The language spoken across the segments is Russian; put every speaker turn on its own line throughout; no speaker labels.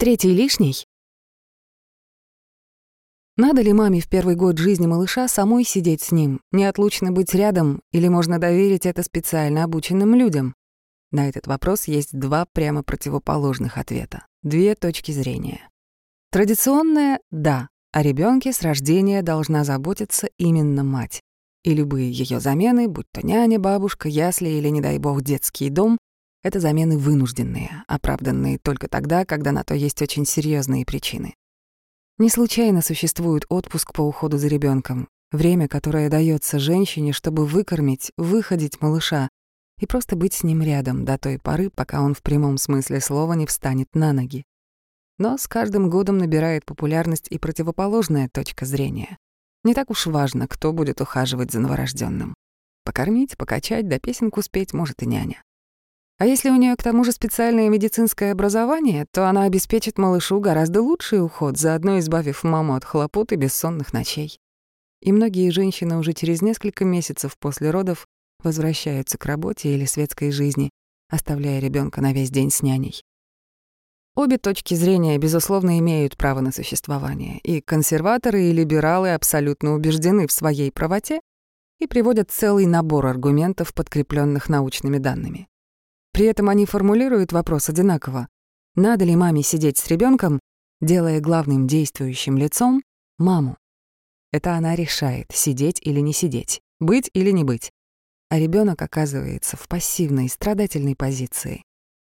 Третий лишний? Надо ли маме в первый год жизни малыша самой сидеть с ним, неотлучно быть рядом, или можно доверить это специально обученным людям? На этот вопрос есть два прямо противоположных ответа, две точки зрения. Традиционное — да, о ребенке с рождения должна заботиться именно мать. И любые ее замены, будь то няня, бабушка, ясли или, не дай бог, детский дом, это замены вынужденные, оправданные только тогда, когда на то есть очень серьезные причины. Не случайно существует отпуск по уходу за ребенком, время, которое дается женщине, чтобы выкормить, выходить малыша и просто быть с ним рядом до той поры, пока он в прямом смысле слова не встанет на ноги. Но с каждым годом набирает популярность и противоположная точка зрения. Не так уж важно, кто будет ухаживать за новорожденным. Покормить, покачать, да песенку спеть может и няня. А если у нее к тому же специальное медицинское образование, то она обеспечит малышу гораздо лучший уход, заодно избавив маму от хлопот и бессонных ночей. И многие женщины уже через несколько месяцев после родов возвращаются к работе или светской жизни, оставляя ребенка на весь день с няней. Обе точки зрения, безусловно, имеют право на существование, и консерваторы и либералы абсолютно убеждены в своей правоте и приводят целый набор аргументов, подкрепленных научными данными. При этом они формулируют вопрос одинаково. Надо ли маме сидеть с ребенком, делая главным действующим лицом маму? Это она решает, сидеть или не сидеть, быть или не быть. А ребенок оказывается в пассивной, страдательной позиции.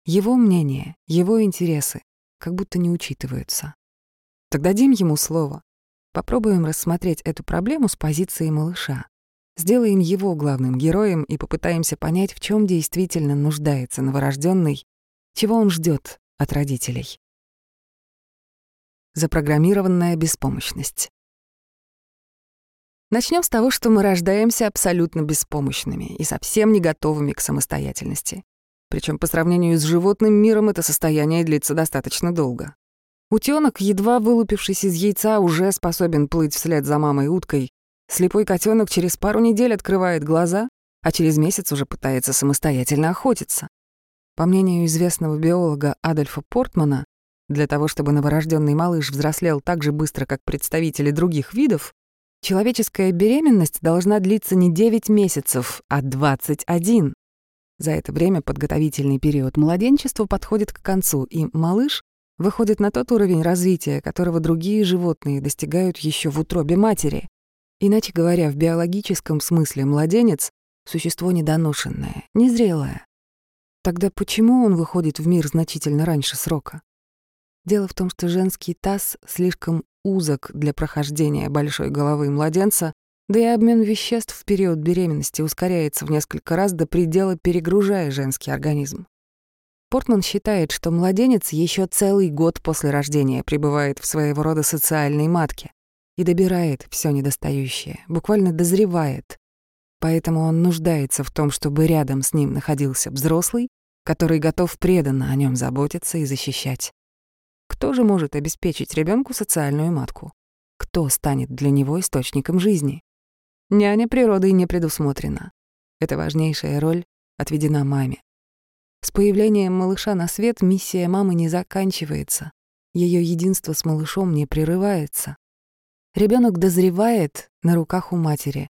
Его мнение, его интересы как будто не учитываются. Так дадим ему слово. Попробуем рассмотреть эту проблему с позиции малыша. Сделаем его главным героем и попытаемся понять, в чем действительно нуждается новорожденный, чего он ждет от родителей. Запрограммированная беспомощность. Начнем с того, что мы рождаемся абсолютно беспомощными и совсем не готовыми к самостоятельности. Причем по сравнению с животным миром это состояние длится достаточно долго. Утёнок, едва вылупившись из яйца, уже способен плыть вслед за мамой уткой, Слепой котенок через пару недель открывает глаза, а через месяц уже пытается самостоятельно охотиться. По мнению известного биолога Адольфа Портмана, для того, чтобы новорожденный малыш взрослел так же быстро, как представители других видов, человеческая беременность должна длиться не 9 месяцев, а 21. За это время подготовительный период младенчества подходит к концу, и малыш выходит на тот уровень развития, которого другие животные достигают еще в утробе матери. Иначе говоря, в биологическом смысле младенец — существо недоношенное, незрелое. Тогда почему он выходит в мир значительно раньше срока? Дело в том, что женский таз слишком узок для прохождения большой головы младенца, да и обмен веществ в период беременности ускоряется в несколько раз до предела, перегружая женский организм. Портман считает, что младенец еще целый год после рождения пребывает в своего рода социальной матке, и добирает все недостающее, буквально дозревает. Поэтому он нуждается в том, чтобы рядом с ним находился взрослый, который готов преданно о нем заботиться и защищать. Кто же может обеспечить ребенку социальную матку? Кто станет для него источником жизни? Няня природой не предусмотрена. Эта важнейшая роль отведена маме. С появлением малыша на свет миссия мамы не заканчивается. Ее единство с малышом не прерывается. Ребенок дозревает на руках у матери.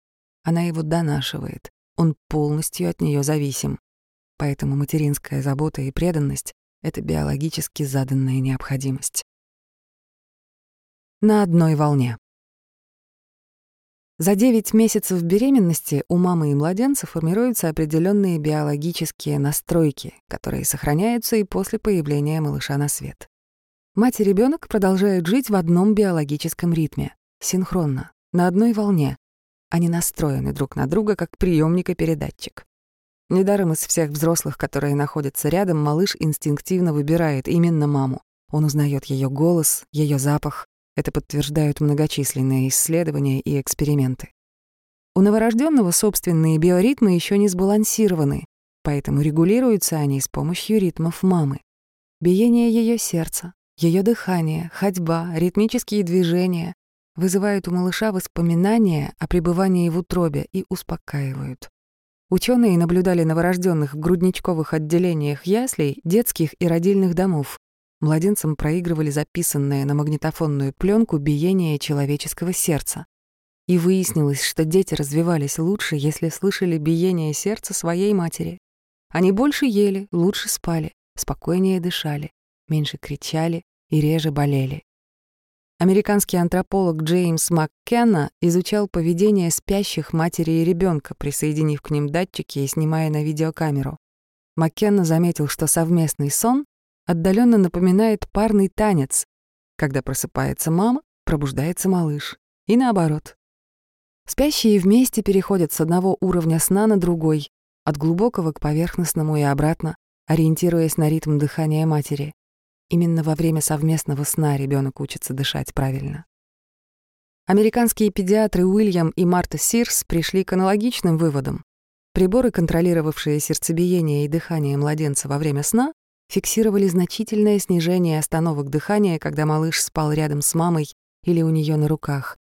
Она его донашивает. Он полностью от нее зависим. Поэтому материнская забота и преданность — это биологически заданная необходимость. На одной волне. За 9 месяцев беременности у мамы и младенца формируются определенные биологические настройки, которые сохраняются и после появления малыша на свет. Мать и ребенок продолжают жить в одном биологическом ритме синхронно, на одной волне. Они настроены друг на друга, как приемник и передатчик. Недаром из всех взрослых, которые находятся рядом, малыш инстинктивно выбирает именно маму. Он узнает ее голос, ее запах. Это подтверждают многочисленные исследования и эксперименты. У новорожденного собственные биоритмы еще не сбалансированы, поэтому регулируются они с помощью ритмов мамы. Биение ее сердца, ее дыхание, ходьба, ритмические движения, вызывают у малыша воспоминания о пребывании в утробе и успокаивают. Ученые наблюдали новорожденных в грудничковых отделениях яслей, детских и родильных домов младенцам проигрывали записанное на магнитофонную пленку биение человеческого сердца. И выяснилось, что дети развивались лучше, если слышали биение сердца своей матери. Они больше ели, лучше спали, спокойнее дышали, меньше кричали и реже болели. Американский антрополог Джеймс МакКенна изучал поведение спящих матери и ребенка, присоединив к ним датчики и снимая на видеокамеру. Маккенна заметил, что совместный сон отдаленно напоминает парный танец. Когда просыпается мама, пробуждается малыш. И наоборот. Спящие вместе переходят с одного уровня сна на другой, от глубокого к поверхностному и обратно, ориентируясь на ритм дыхания матери. Именно во время совместного сна ребенок учится дышать правильно. Американские педиатры Уильям и Марта Сирс пришли к аналогичным выводам. Приборы, контролировавшие сердцебиение и дыхание младенца во время сна, фиксировали значительное снижение остановок дыхания, когда малыш спал рядом с мамой или у нее на руках.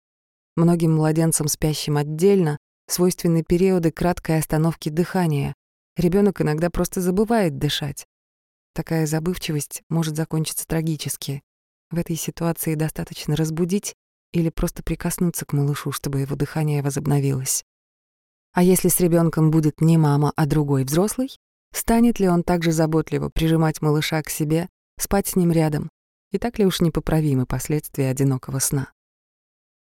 Многим младенцам, спящим отдельно, свойственны периоды краткой остановки дыхания. Ребенок иногда просто забывает дышать. Такая забывчивость может закончиться трагически. В этой ситуации достаточно разбудить или просто прикоснуться к малышу, чтобы его дыхание возобновилось. А если с ребенком будет не мама, а другой взрослый, станет ли он также заботливо прижимать малыша к себе, спать с ним рядом? И так ли уж непоправимы последствия одинокого сна?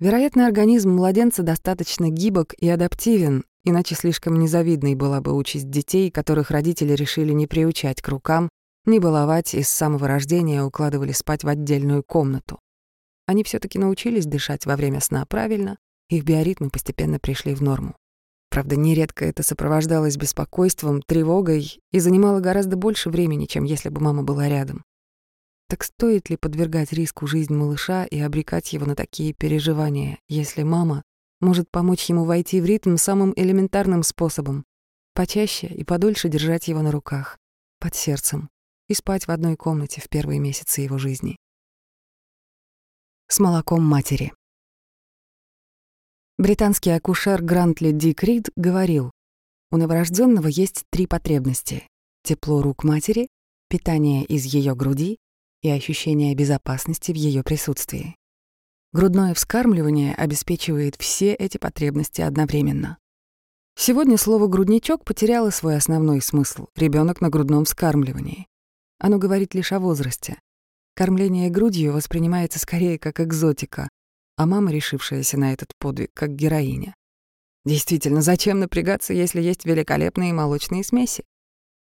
Вероятно, организм младенца достаточно гибок и адаптивен, иначе слишком незавидной была бы участь детей, которых родители решили не приучать к рукам, не баловать и с самого рождения укладывали спать в отдельную комнату. Они все таки научились дышать во время сна правильно, их биоритмы постепенно пришли в норму. Правда, нередко это сопровождалось беспокойством, тревогой и занимало гораздо больше времени, чем если бы мама была рядом. Так стоит ли подвергать риску жизнь малыша и обрекать его на такие переживания, если мама может помочь ему войти в ритм самым элементарным способом — почаще и подольше держать его на руках, под сердцем, и спать в одной комнате в первые месяцы его жизни? С молоком матери. Британский акушер Грантли Дик Рид говорил, у новорожденного есть три потребности — тепло рук матери, питание из ее груди и ощущение безопасности в ее присутствии. Грудное вскармливание обеспечивает все эти потребности одновременно. Сегодня слово «грудничок» потеряло свой основной смысл — ребенок на грудном вскармливании. Оно говорит лишь о возрасте. Кормление грудью воспринимается скорее как экзотика, а мама, решившаяся на этот подвиг, как героиня. Действительно, зачем напрягаться, если есть великолепные молочные смеси?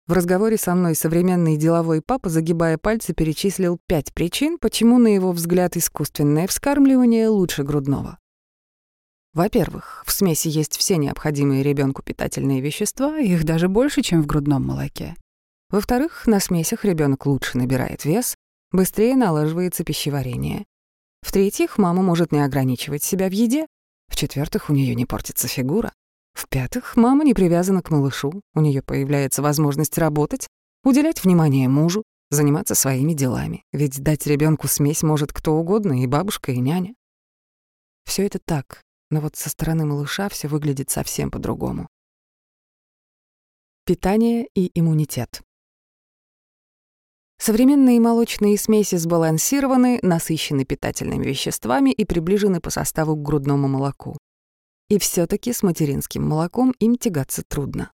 В разговоре со мной современный деловой папа, загибая пальцы, перечислил пять причин, почему, на его взгляд, искусственное вскармливание лучше грудного. Во-первых, в смеси есть все необходимые ребенку питательные вещества, их даже больше, чем в грудном молоке. Во-вторых, на смесях ребенок лучше набирает вес, быстрее налаживается пищеварение. В-третьих, мама может не ограничивать себя в еде. В-четвертых, у нее не портится фигура. В-пятых, мама не привязана к малышу, у нее появляется возможность работать, уделять внимание мужу, заниматься своими делами, ведь дать ребенку смесь может кто угодно, и бабушка, и няня. Все это так, но вот со стороны малыша все выглядит совсем по-другому. Питание и иммунитет. Современные молочные смеси сбалансированы, насыщены питательными веществами и приближены по составу к грудному молоку. И все таки с материнским молоком им тягаться трудно.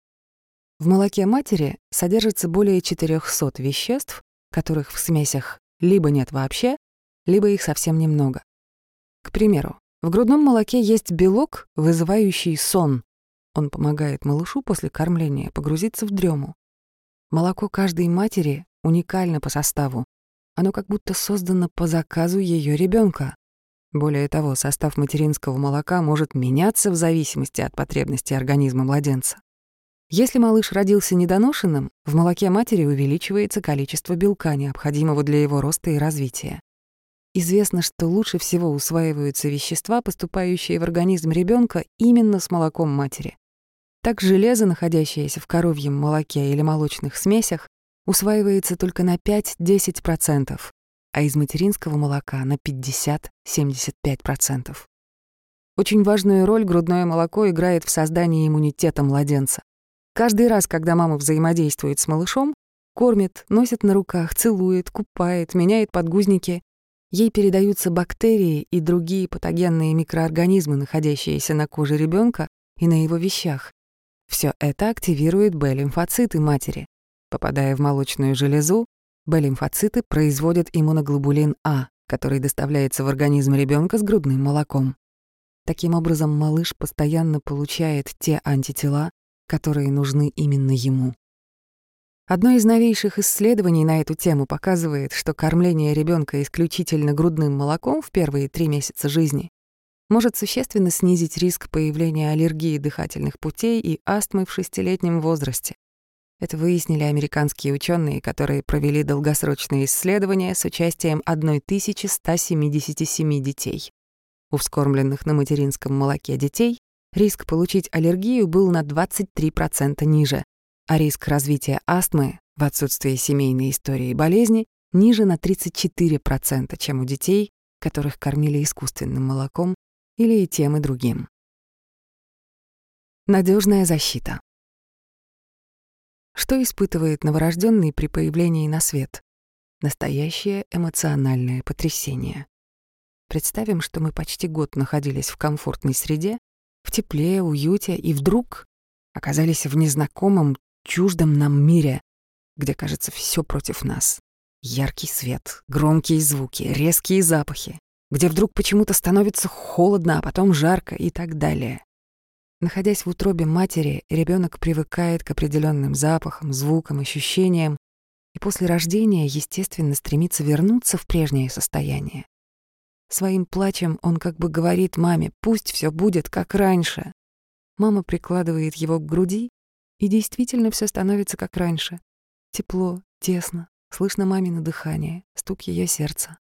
В молоке матери содержится более 400 веществ, которых в смесях либо нет вообще, либо их совсем немного. К примеру, в грудном молоке есть белок, вызывающий сон. Он помогает малышу после кормления погрузиться в дрему. Молоко каждой матери уникально по составу. Оно как будто создано по заказу ее ребенка. Более того, состав материнского молока может меняться в зависимости от потребностей организма младенца. Если малыш родился недоношенным, в молоке матери увеличивается количество белка, необходимого для его роста и развития. Известно, что лучше всего усваиваются вещества, поступающие в организм ребенка именно с молоком матери. Так железо, находящееся в коровьем молоке или молочных смесях, усваивается только на 5-10%, а из материнского молока на 50-75%. Очень важную роль грудное молоко играет в создании иммунитета младенца. Каждый раз, когда мама взаимодействует с малышом, Кормит, носит на руках, целует, купает, меняет подгузники. Ей передаются бактерии и другие патогенные микроорганизмы, находящиеся на коже ребенка и на его вещах. Все это активирует Б-лимфоциты матери. Попадая в молочную железу, Б-лимфоциты производят иммуноглобулин А, который доставляется в организм ребенка с грудным молоком. Таким образом, малыш постоянно получает те антитела, которые нужны именно ему. Одно из новейших исследований на эту тему показывает, что кормление ребенка исключительно грудным молоком в первые три месяца жизни может существенно снизить риск появления аллергии дыхательных путей и астмы в шестилетнем возрасте. Это выяснили американские ученые, которые провели долгосрочные исследования с участием 1177 детей. У вскормленных на материнском молоке детей риск получить аллергию был на 23% ниже, а риск развития астмы в отсутствии семейной истории болезни ниже на 34%, чем у детей, которых кормили искусственным молоком или и тем, и другим. Надежная защита. Что испытывает новорожденный при появлении на свет? Настоящее эмоциональное потрясение. Представим, что мы почти год находились в комфортной среде, в тепле, уюте, и вдруг оказались в незнакомом, чуждом нам мире, где, кажется, все против нас. Яркий свет, громкие звуки, резкие запахи, где вдруг почему-то становится холодно, а потом жарко и так далее. Находясь в утробе матери, ребенок привыкает к определенным запахам, звукам, ощущениям, и после рождения, естественно, стремится вернуться в прежнее состояние. Своим плачем он как бы говорит маме, пусть все будет как раньше. Мама прикладывает его к груди и действительно все становится как раньше. Тепло, тесно, слышно мамино дыхание, стук ее сердца.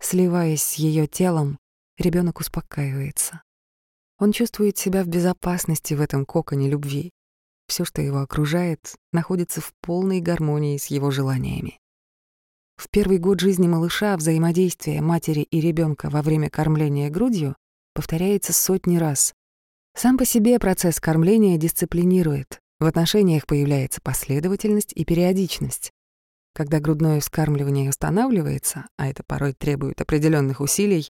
Сливаясь с ее телом, ребенок успокаивается. Он чувствует себя в безопасности в этом коконе любви. Все, что его окружает, находится в полной гармонии с его желаниями. В первый год жизни малыша взаимодействие матери и ребенка во время кормления грудью повторяется сотни раз. Сам по себе процесс кормления дисциплинирует, в отношениях появляется последовательность и периодичность. Когда грудное вскармливание останавливается, а это порой требует определенных усилий,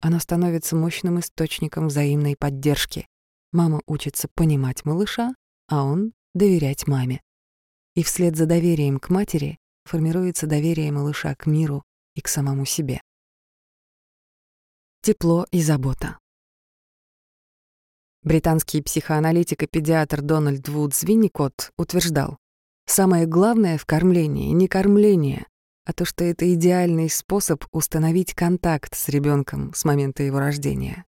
оно становится мощным источником взаимной поддержки. Мама учится понимать малыша, а он — доверять маме. И вслед за доверием к матери формируется доверие малыша к миру и к самому себе. Тепло и забота. Британский психоаналитик и педиатр Дональд Вудс Винникотт утверждал, «Самое главное в кормлении не кормление, а то, что это идеальный способ установить контакт с ребенком с момента его рождения.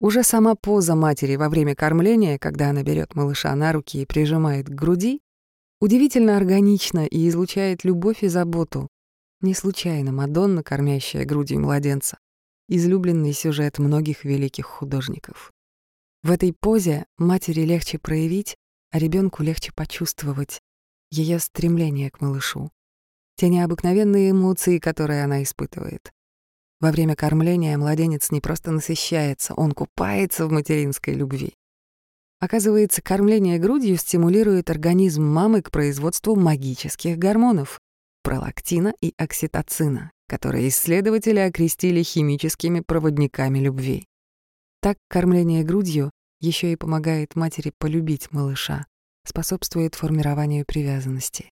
Уже сама поза матери во время кормления, когда она берет малыша на руки и прижимает к груди, удивительно органична и излучает любовь и заботу. Не случайно Мадонна, кормящая грудью младенца, излюбленный сюжет многих великих художников. В этой позе матери легче проявить, а ребенку легче почувствовать ее стремление к малышу, те необыкновенные эмоции, которые она испытывает. Во время кормления младенец не просто насыщается, он купается в материнской любви. Оказывается, кормление грудью стимулирует организм мамы к производству магических гормонов — пролактина и окситоцина, которые исследователи окрестили химическими проводниками любви. Так кормление грудью еще и помогает матери полюбить малыша, способствует формированию привязанности.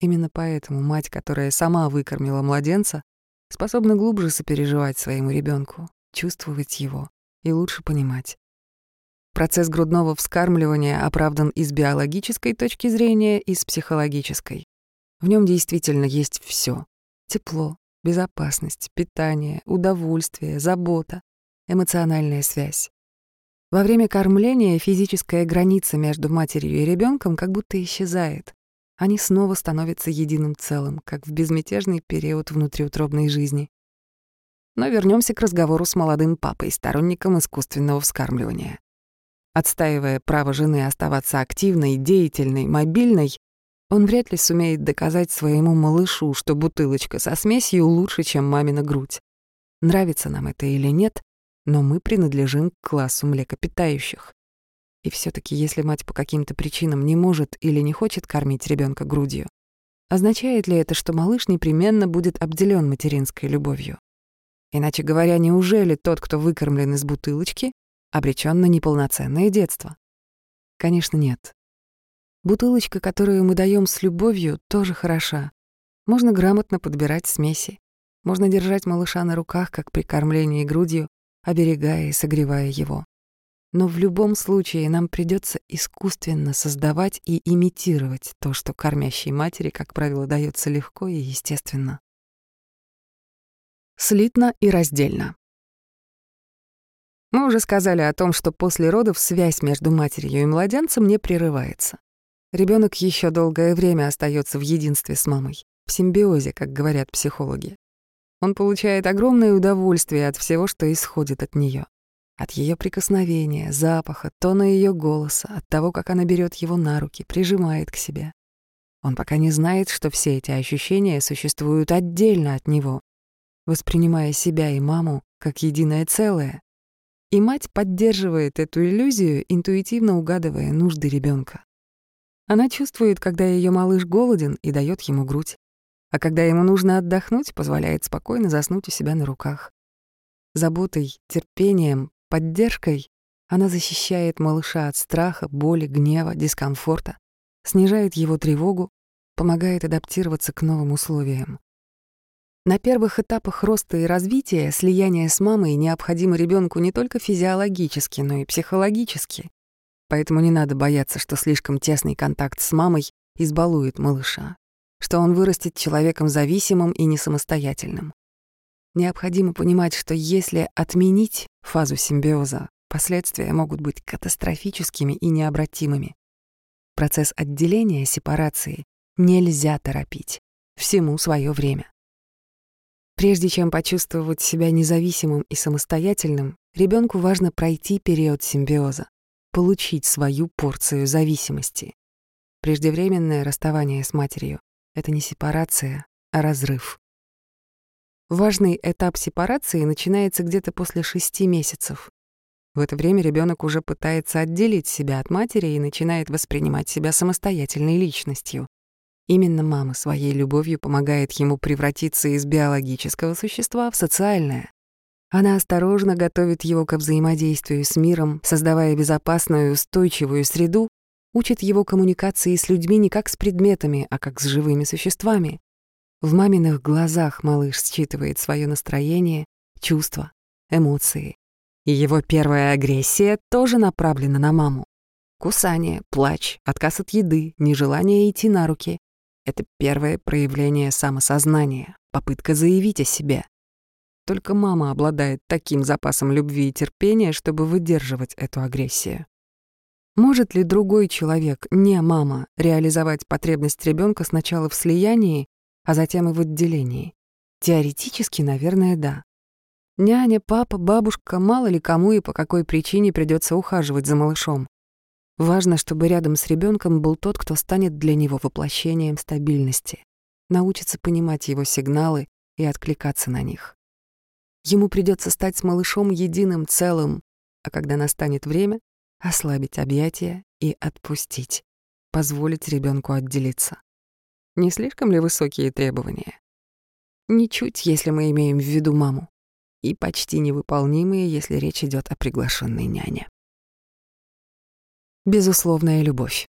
Именно поэтому мать, которая сама выкормила младенца, способна глубже сопереживать своему ребенку, чувствовать его и лучше понимать. Процесс грудного вскармливания оправдан и с биологической точки зрения, и с психологической. В нем действительно есть все: тепло, безопасность, питание, удовольствие, забота, эмоциональная связь. Во время кормления физическая граница между матерью и ребенком как будто исчезает. Они снова становятся единым целым, как в безмятежный период внутриутробной жизни. Но вернемся к разговору с молодым папой, сторонником искусственного вскармливания. Отстаивая право жены оставаться активной, деятельной, мобильной, он вряд ли сумеет доказать своему малышу, что бутылочка со смесью лучше, чем мамина грудь. Нравится нам это или нет, но мы принадлежим к классу млекопитающих. И все таки если мать по каким-то причинам не может или не хочет кормить ребенка грудью, означает ли это, что малыш непременно будет обделен материнской любовью? Иначе говоря, неужели тот, кто выкормлен из бутылочки, обречен на неполноценное детство? Конечно, нет. Бутылочка, которую мы даем с любовью, тоже хороша. Можно грамотно подбирать смеси. Можно держать малыша на руках, как при кормлении грудью, оберегая и согревая его. Но в любом случае нам придется искусственно создавать и имитировать то, что кормящей матери, как правило, дается легко и естественно. Слитно и раздельно. Мы уже сказали о том, что после родов связь между матерью и младенцем не прерывается. Ребенок еще долгое время остается в единстве с мамой, в симбиозе, как говорят психологи. Он получает огромное удовольствие от всего, что исходит от нее. От ее прикосновения, запаха, тона ее голоса, от того, как она берет его на руки, прижимает к себе. Он пока не знает, что все эти ощущения существуют отдельно от него, воспринимая себя и маму как единое целое. И мать поддерживает эту иллюзию, интуитивно угадывая нужды ребенка. Она чувствует, когда ее малыш голоден и дает ему грудь, а когда ему нужно отдохнуть, позволяет спокойно заснуть у себя на руках. Заботой, терпением, Поддержкой она защищает малыша от страха, боли, гнева, дискомфорта, снижает его тревогу, помогает адаптироваться к новым условиям. На первых этапах роста и развития слияние с мамой необходимо ребенку не только физиологически, но и психологически. Поэтому не надо бояться, что слишком тесный контакт с мамой избалует малыша, что он вырастет человеком зависимым и несамостоятельным. Необходимо понимать, что если отменить фазу симбиоза, последствия могут быть катастрофическими и необратимыми. Процесс отделения, сепарации нельзя торопить. Всему свое время. Прежде чем почувствовать себя независимым и самостоятельным, ребенку важно пройти период симбиоза, получить свою порцию зависимости. Преждевременное расставание с матерью — это не сепарация, а разрыв. Важный этап сепарации начинается где-то после шести месяцев. В это время ребенок уже пытается отделить себя от матери и начинает воспринимать себя самостоятельной личностью. Именно мама своей любовью помогает ему превратиться из биологического существа в социальное. Она осторожно готовит его к взаимодействию с миром, создавая безопасную устойчивую среду, учит его коммуникации с людьми не как с предметами, а как с живыми существами. В маминых глазах малыш считывает свое настроение, чувства, эмоции. И его первая агрессия тоже направлена на маму. Кусание, плач, отказ от еды, нежелание идти на руки — это первое проявление самосознания, попытка заявить о себе. Только мама обладает таким запасом любви и терпения, чтобы выдерживать эту агрессию. Может ли другой человек, не мама, реализовать потребность ребенка сначала в слиянии, а затем и в отделении. Теоретически, наверное, да. Няня, папа, бабушка, мало ли кому и по какой причине придется ухаживать за малышом. Важно, чтобы рядом с ребенком был тот, кто станет для него воплощением стабильности, научится понимать его сигналы и откликаться на них. Ему придется стать с малышом единым целым, а когда настанет время, ослабить объятия и отпустить, позволить ребенку отделиться. Не слишком ли высокие требования? Ничуть, если мы имеем в виду маму, и почти невыполнимые, если речь идет о приглашенной няне. Безусловная любовь.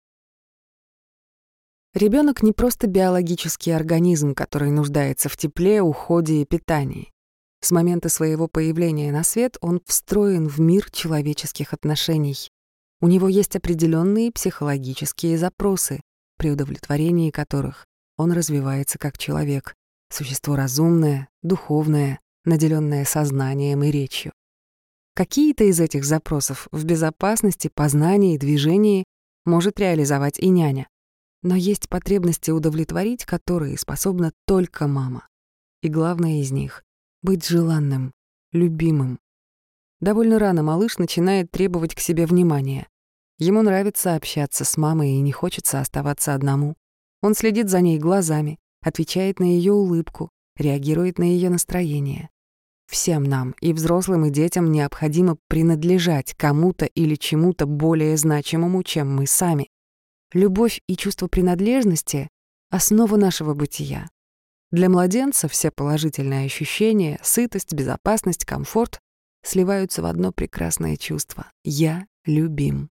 Ребенок не просто биологический организм, который нуждается в тепле, уходе и питании. С момента своего появления на свет он встроен в мир человеческих отношений. У него есть определенные психологические запросы, при удовлетворении которых он развивается как человек, существо разумное, духовное, наделенное сознанием и речью. Какие-то из этих запросов в безопасности, познании движении может реализовать и няня. Но есть потребности удовлетворить, которые способна только мама. И главное из них — быть желанным, любимым. Довольно рано малыш начинает требовать к себе внимания. Ему нравится общаться с мамой и не хочется оставаться одному. Он следит за ней глазами, отвечает на ее улыбку, реагирует на ее настроение. Всем нам, и взрослым, и детям, необходимо принадлежать кому-то или чему-то более значимому, чем мы сами. Любовь и чувство принадлежности основу нашего бытия. Для младенца все положительные ощущения, сытость, безопасность, комфорт сливаются в одно прекрасное чувство — «я любим».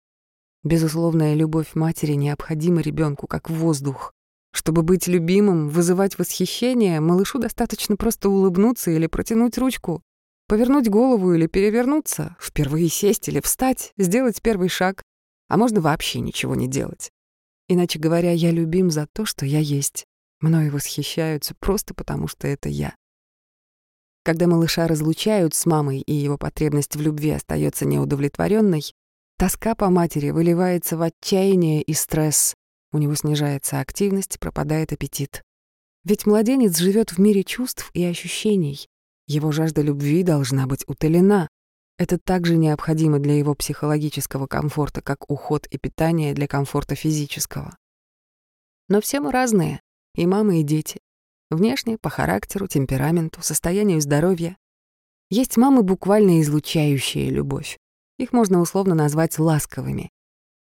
Безусловная любовь матери необходима ребенку как воздух. Чтобы быть любимым, вызывать восхищение, малышу достаточно просто улыбнуться или протянуть ручку, повернуть голову или перевернуться, впервые сесть или встать, сделать первый шаг, а можно вообще ничего не делать. Иначе говоря, я любим за то, что я есть. Мною восхищаются просто потому, что это я. Когда малыша разлучают с мамой и его потребность в любви остается неудовлетворенной, тоска по матери выливается в отчаяние и стресс. У него снижается активность, пропадает аппетит. Ведь младенец живет в мире чувств и ощущений. Его жажда любви должна быть утолена. Это также необходимо для его психологического комфорта, как уход и питание для комфорта физического. Но все мы разные, и мамы, и дети. Внешне, по характеру, темпераменту, состоянию здоровья. Есть мамы, буквально излучающие любовь. Их можно условно назвать ласковыми.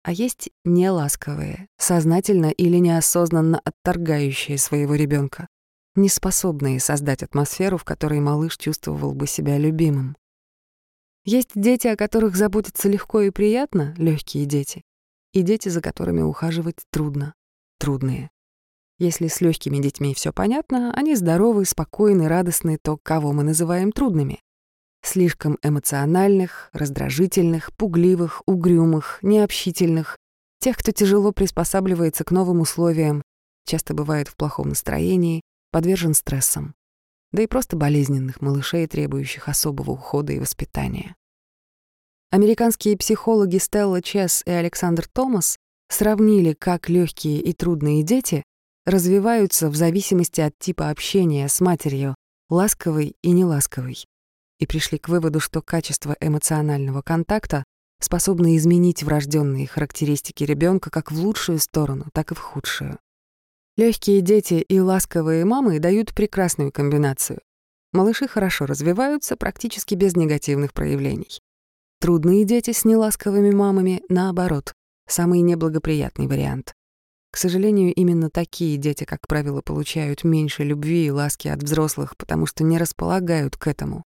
А есть неласковые, сознательно или неосознанно отторгающие своего ребенка, неспособные создать атмосферу, в которой малыш чувствовал бы себя любимым. Есть дети, о которых заботиться легко и приятно, легкие дети, и дети, за которыми ухаживать трудно, трудные. Если с легкими детьми все понятно, они здоровы, спокойны, радостны, то кого мы называем трудными? Слишком эмоциональных, раздражительных, пугливых, угрюмых, необщительных, тех, кто тяжело приспосабливается к новым условиям, часто бывает в плохом настроении, подвержен стрессам. Да и просто болезненных малышей, требующих особого ухода и воспитания. Американские психологи Стелла Чесс и Александр Томас сравнили, как легкие и трудные дети развиваются в зависимости от типа общения с матерью, ласковой и неласковой, и пришли к выводу, что качество эмоционального контакта способно изменить врожденные характеристики ребенка как в лучшую сторону, так и в худшую. Легкие дети и ласковые мамы дают прекрасную комбинацию. Малыши хорошо развиваются практически без негативных проявлений. Трудные дети с неласковыми мамами, наоборот, самый неблагоприятный вариант. К сожалению, именно такие дети, как правило, получают меньше любви и ласки от взрослых, потому что не располагают к этому.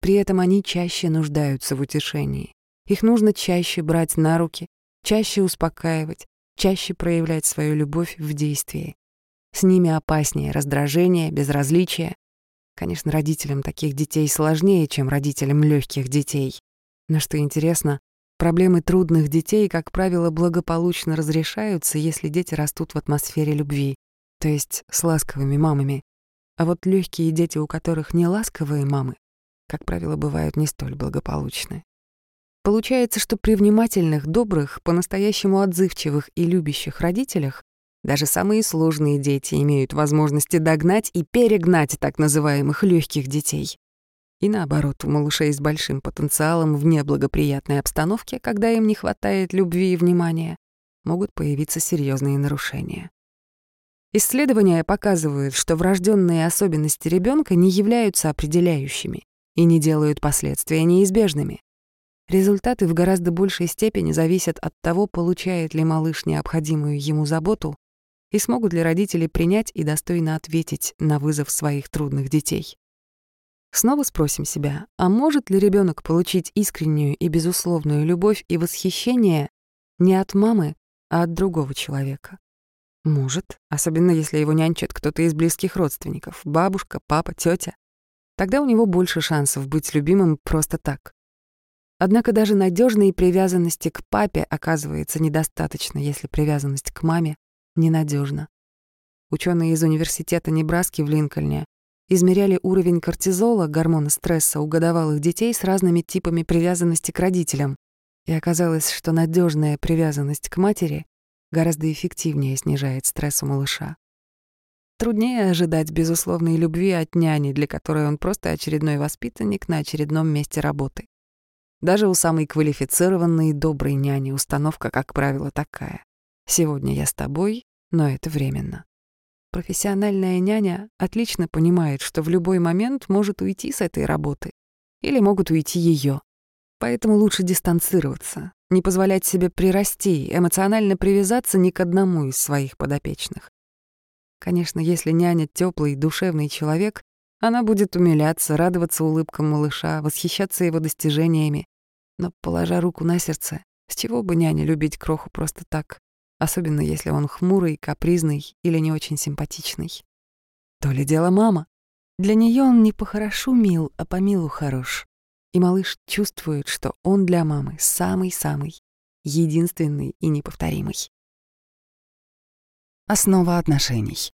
При этом они чаще нуждаются в утешении. Их нужно чаще брать на руки, чаще успокаивать, чаще проявлять свою любовь в действии. С ними опаснее раздражение, безразличие. Конечно, родителям таких детей сложнее, чем родителям легких детей. Но что интересно, Проблемы трудных детей, как правило, благополучно разрешаются, если дети растут в атмосфере любви, то есть с ласковыми мамами. А вот легкие дети, у которых не ласковые мамы, как правило, бывают не столь благополучны. Получается, что при внимательных, добрых, по-настоящему отзывчивых и любящих родителях даже самые сложные дети имеют возможности догнать и перегнать так называемых легких детей. И наоборот, у малышей с большим потенциалом в неблагоприятной обстановке, когда им не хватает любви и внимания, могут появиться серьезные нарушения. Исследования показывают, что врожденные особенности ребенка не являются определяющими и не делают последствия неизбежными. Результаты в гораздо большей степени зависят от того, получает ли малыш необходимую ему заботу и смогут ли родители принять и достойно ответить на вызов своих трудных детей. Снова спросим себя, а может ли ребенок получить искреннюю и безусловную любовь и восхищение не от мамы, а от другого человека? Может, особенно если его нянчит кто-то из близких родственников, бабушка, папа, тетя. Тогда у него больше шансов быть любимым просто так. Однако даже надежной привязанности к папе оказывается недостаточно, если привязанность к маме ненадежна. Ученые из университета Небраски в Линкольне измеряли уровень кортизола, гормона стресса у годовалых детей с разными типами привязанности к родителям. И оказалось, что надежная привязанность к матери гораздо эффективнее снижает стресс у малыша. Труднее ожидать безусловной любви от няни, для которой он просто очередной воспитанник на очередном месте работы. Даже у самой квалифицированной и доброй няни установка, как правило, такая. «Сегодня я с тобой, но это временно». Профессиональная няня отлично понимает, что в любой момент может уйти с этой работы. Или могут уйти ее. Поэтому лучше дистанцироваться, не позволять себе прирасти, эмоционально привязаться ни к одному из своих подопечных. Конечно, если няня теплый, душевный человек, она будет умиляться, радоваться улыбкам малыша, восхищаться его достижениями. Но, положа руку на сердце, с чего бы няне любить кроху просто так, особенно если он хмурый, капризный или не очень симпатичный? То ли дело мама. Для нее он не по-хорошу мил, а по милу хорош. И малыш чувствует, что он для мамы самый-самый, единственный и неповторимый. Основа отношений.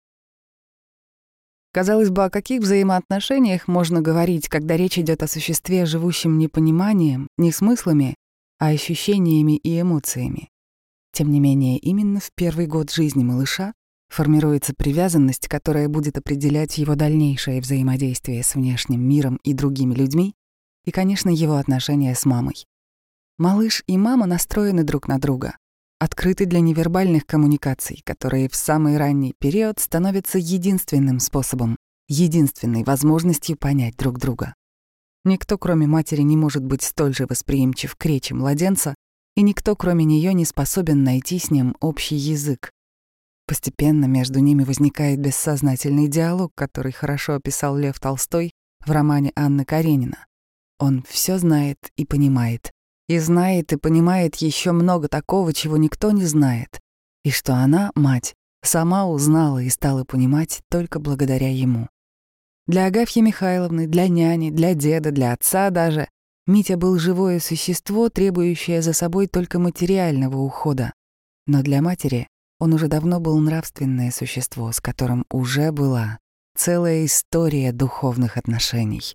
Казалось бы, о каких взаимоотношениях можно говорить, когда речь идет о существе, живущем не пониманием, не смыслами, а ощущениями и эмоциями. Тем не менее, именно в первый год жизни малыша формируется привязанность, которая будет определять его дальнейшее взаимодействие с внешним миром и другими людьми, и, конечно, его отношения с мамой. Малыш и мама настроены друг на друга открыты для невербальных коммуникаций, которые в самый ранний период становятся единственным способом, единственной возможностью понять друг друга. Никто, кроме матери, не может быть столь же восприимчив к речи младенца, и никто, кроме нее, не способен найти с ним общий язык. Постепенно между ними возникает бессознательный диалог, который хорошо описал Лев Толстой в романе Анны Каренина. Он все знает и понимает, и знает и понимает еще много такого, чего никто не знает, и что она, мать, сама узнала и стала понимать только благодаря ему. Для Агафьи Михайловны, для няни, для деда, для отца даже Митя был живое существо, требующее за собой только материального ухода. Но для матери он уже давно был нравственное существо, с которым уже была целая история духовных отношений.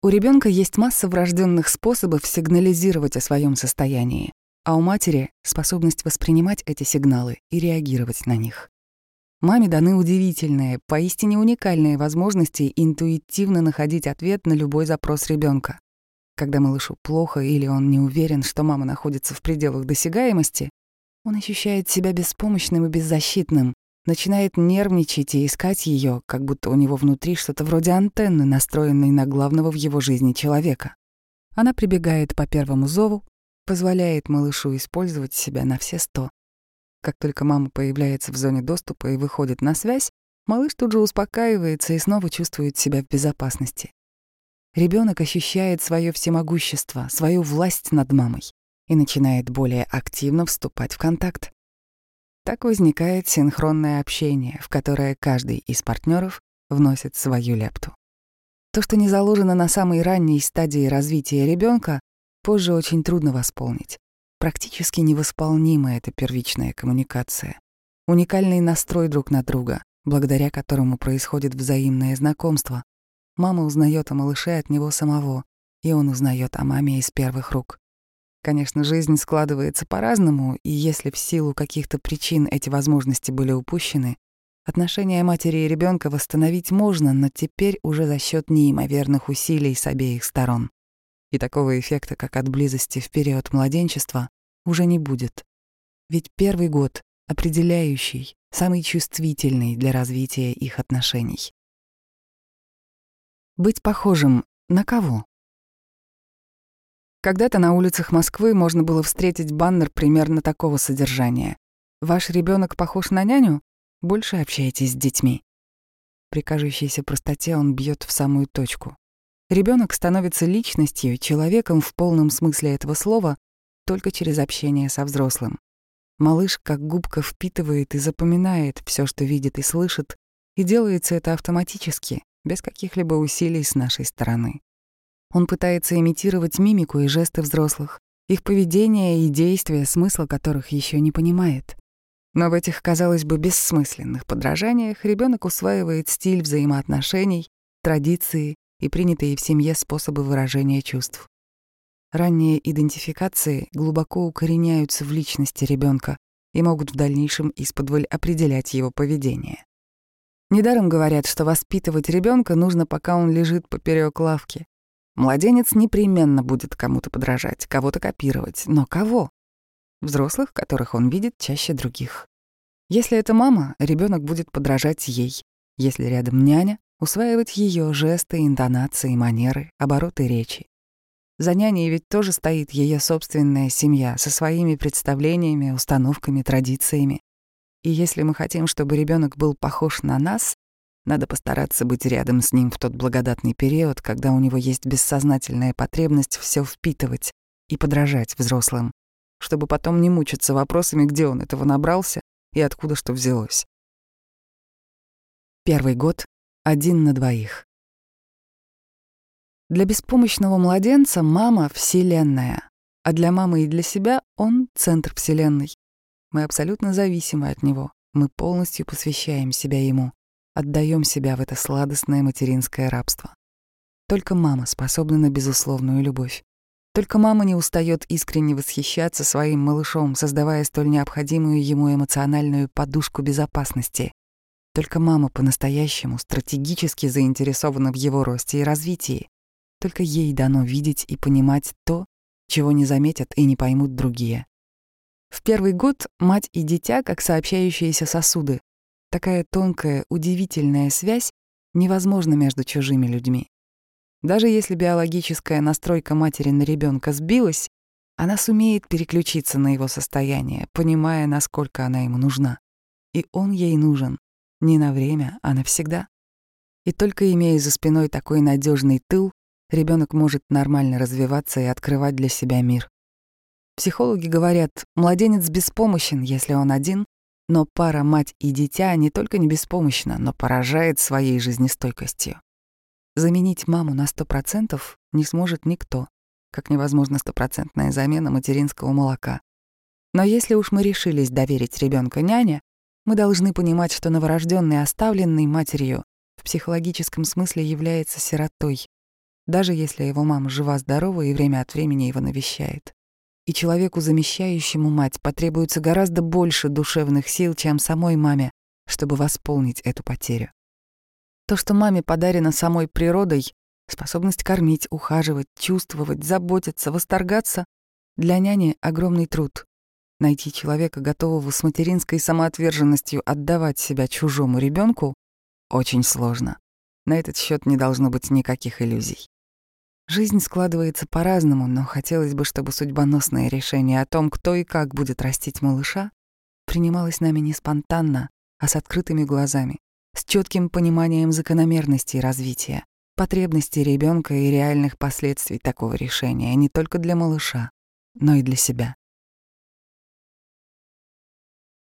У ребенка есть масса врожденных способов сигнализировать о своем состоянии, а у матери — способность воспринимать эти сигналы и реагировать на них. Маме даны удивительные, поистине уникальные возможности интуитивно находить ответ на любой запрос ребенка. Когда малышу плохо или он не уверен, что мама находится в пределах досягаемости, он ощущает себя беспомощным и беззащитным, начинает нервничать и искать ее, как будто у него внутри что-то вроде антенны, настроенной на главного в его жизни человека. Она прибегает по первому зову, позволяет малышу использовать себя на все сто. Как только мама появляется в зоне доступа и выходит на связь, малыш тут же успокаивается и снова чувствует себя в безопасности. Ребенок ощущает свое всемогущество, свою власть над мамой и начинает более активно вступать в контакт. Так возникает синхронное общение, в которое каждый из партнеров вносит свою лепту. То, что не заложено на самой ранней стадии развития ребенка, позже очень трудно восполнить. Практически невосполнима эта первичная коммуникация. Уникальный настрой друг на друга, благодаря которому происходит взаимное знакомство. Мама узнает о малыше от него самого, и он узнает о маме из первых рук. Конечно, жизнь складывается по-разному, и если в силу каких-то причин эти возможности были упущены, отношения матери и ребенка восстановить можно, но теперь уже за счет неимоверных усилий с обеих сторон. И такого эффекта, как от близости в период младенчества, уже не будет. Ведь первый год определяющий, самый чувствительный для развития их отношений. Быть похожим на кого? Когда-то на улицах Москвы можно было встретить баннер примерно такого содержания. «Ваш ребенок похож на няню? Больше общайтесь с детьми». При кажущейся простоте он бьет в самую точку. Ребенок становится личностью, человеком в полном смысле этого слова, только через общение со взрослым. Малыш как губка впитывает и запоминает все, что видит и слышит, и делается это автоматически, без каких-либо усилий с нашей стороны. Он пытается имитировать мимику и жесты взрослых, их поведение и действия, смысла которых еще не понимает. Но в этих, казалось бы, бессмысленных подражаниях ребенок усваивает стиль взаимоотношений, традиции и принятые в семье способы выражения чувств. Ранние идентификации глубоко укореняются в личности ребенка и могут в дальнейшем исподволь определять его поведение. Недаром говорят, что воспитывать ребенка нужно, пока он лежит поперек лавки, Младенец непременно будет кому-то подражать, кого-то копировать. Но кого? Взрослых, которых он видит чаще других. Если это мама, ребенок будет подражать ей. Если рядом няня, усваивать ее жесты, интонации, манеры, обороты речи. За няней ведь тоже стоит ее собственная семья со своими представлениями, установками, традициями. И если мы хотим, чтобы ребенок был похож на нас, надо постараться быть рядом с ним в тот благодатный период, когда у него есть бессознательная потребность все впитывать и подражать взрослым, чтобы потом не мучиться вопросами, где он этого набрался и откуда что взялось. Первый год — один на двоих. Для беспомощного младенца мама — вселенная, а для мамы и для себя он — центр вселенной. Мы абсолютно зависимы от него, мы полностью посвящаем себя ему, отдаем себя в это сладостное материнское рабство. Только мама способна на безусловную любовь. Только мама не устает искренне восхищаться своим малышом, создавая столь необходимую ему эмоциональную подушку безопасности. Только мама по-настоящему стратегически заинтересована в его росте и развитии. Только ей дано видеть и понимать то, чего не заметят и не поймут другие. В первый год мать и дитя как сообщающиеся сосуды. Такая тонкая, удивительная связь невозможна между чужими людьми. Даже если биологическая настройка матери на ребенка сбилась, она сумеет переключиться на его состояние, понимая, насколько она ему нужна. И он ей нужен не на время, а навсегда. И только имея за спиной такой надежный тыл, ребенок может нормально развиваться и открывать для себя мир. Психологи говорят, младенец беспомощен, если он один, но пара мать и дитя не только не беспомощна, но поражает своей жизнестойкостью. Заменить маму на сто процентов не сможет никто, как невозможно стопроцентная замена материнского молока. Но если уж мы решились доверить ребенка няне, мы должны понимать, что новорожденный, оставленный матерью, в психологическом смысле является сиротой, даже если его мама жива-здорова и время от времени его навещает. И человеку, замещающему мать, потребуется гораздо больше душевных сил, чем самой маме, чтобы восполнить эту потерю. То, что маме подарено самой природой, способность кормить, ухаживать, чувствовать, заботиться, восторгаться, для няни огромный труд. Найти человека, готового с материнской самоотверженностью отдавать себя чужому ребенку, очень сложно. На этот счет не должно быть никаких иллюзий. Жизнь складывается по-разному, но хотелось бы, чтобы судьбоносное решение о том, кто и как будет растить малыша, принималось нами не спонтанно, а с открытыми глазами, с четким пониманием закономерностей развития, потребностей ребенка и реальных последствий такого решения не только для малыша, но и для себя.